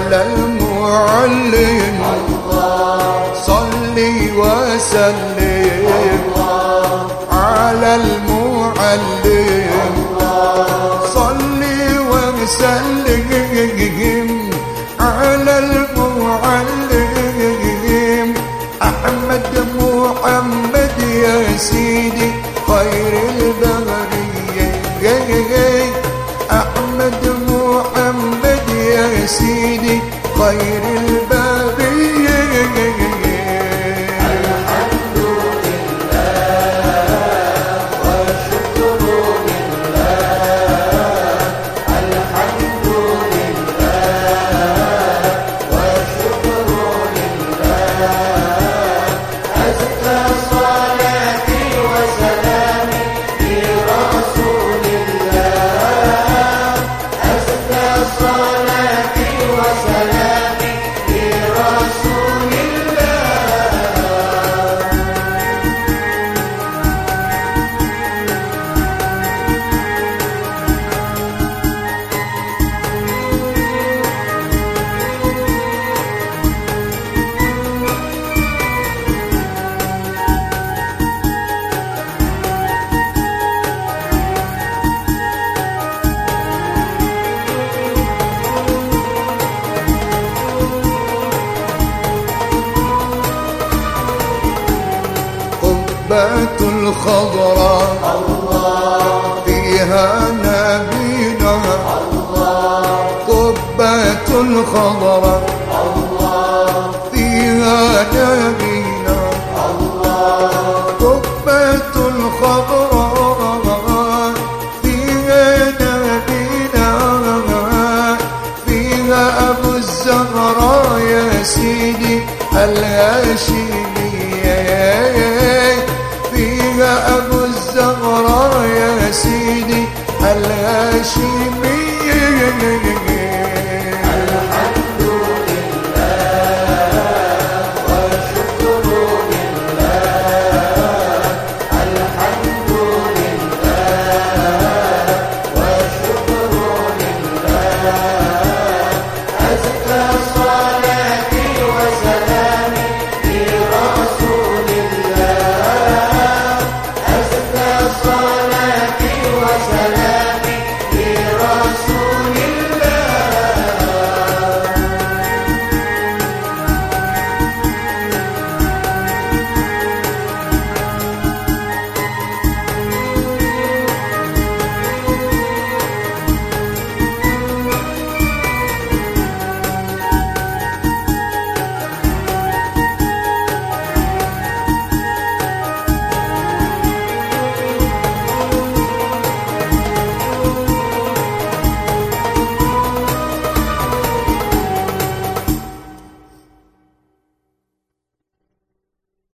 على المعلم. صلي وسلم على المعلم. القبة الخضراء. الله